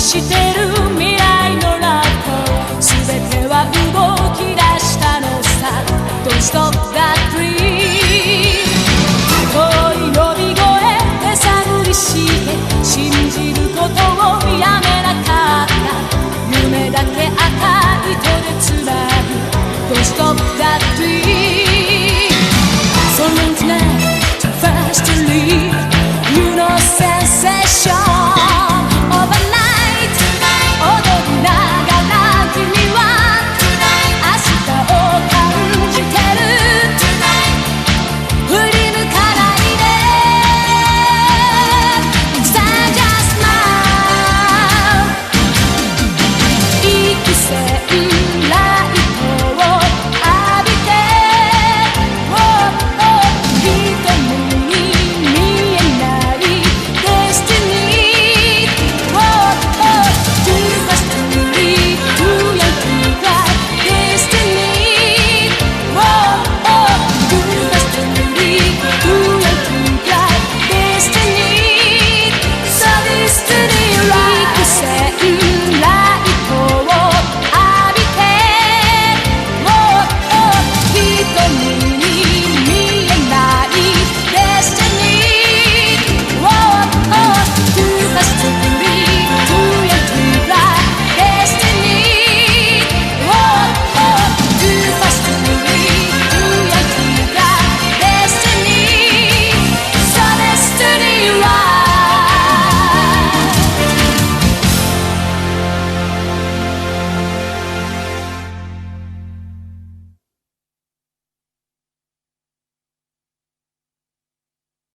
してる